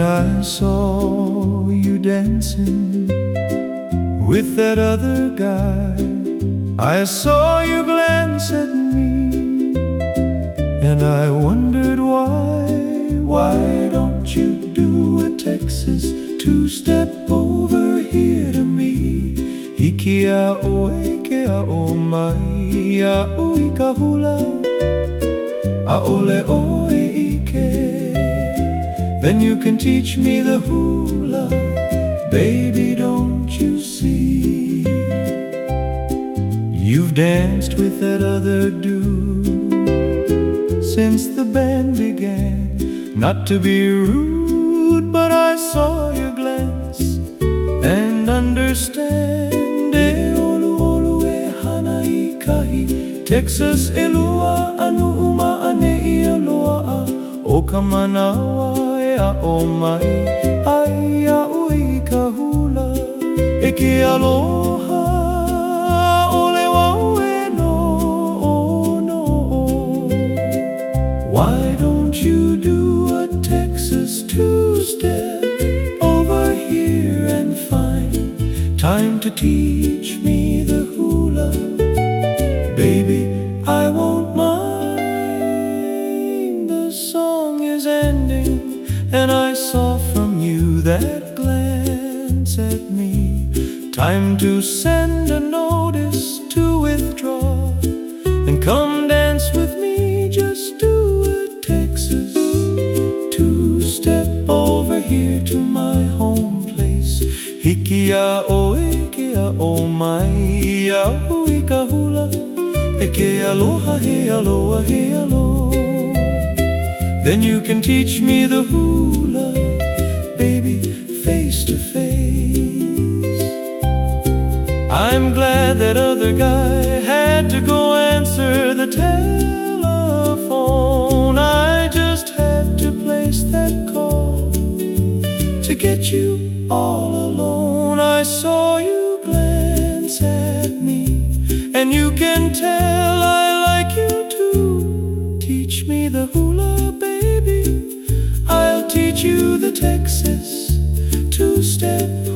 saw you dancing with that other guy. I saw you glance at me, and I wondered why. Why don't you do a Texas two step over here to me? Ke a o mai a i ka hula a ole oe. Then you can teach me the hula, baby, don't you see? You've danced with that other dude since the band began. Not to be rude, but I saw your glance and understand. E kahi, Texas elua anu uma ane i aloa oh, a o ka manawa e a o mai ai a ui ka hula e ke aloha ole wau e no o no. Why don't you do a Texas two-step over here and find time to teach me the hula? Baby, I won't and I saw from you that glance at me. Time to send a notice to withdraw and come dance with me. Just do a Texas two step over here to my home place. Hikia oh, o ikia o oh, mai ia oh, hui ka hula. E ke aloha he aloha he alo Then you can teach me the hula Baby, face to face I'm glad that other guy had to go answer the telephone. I just had to place that call To get you all alone. I saw you glance at me And you can tell Texas, two step.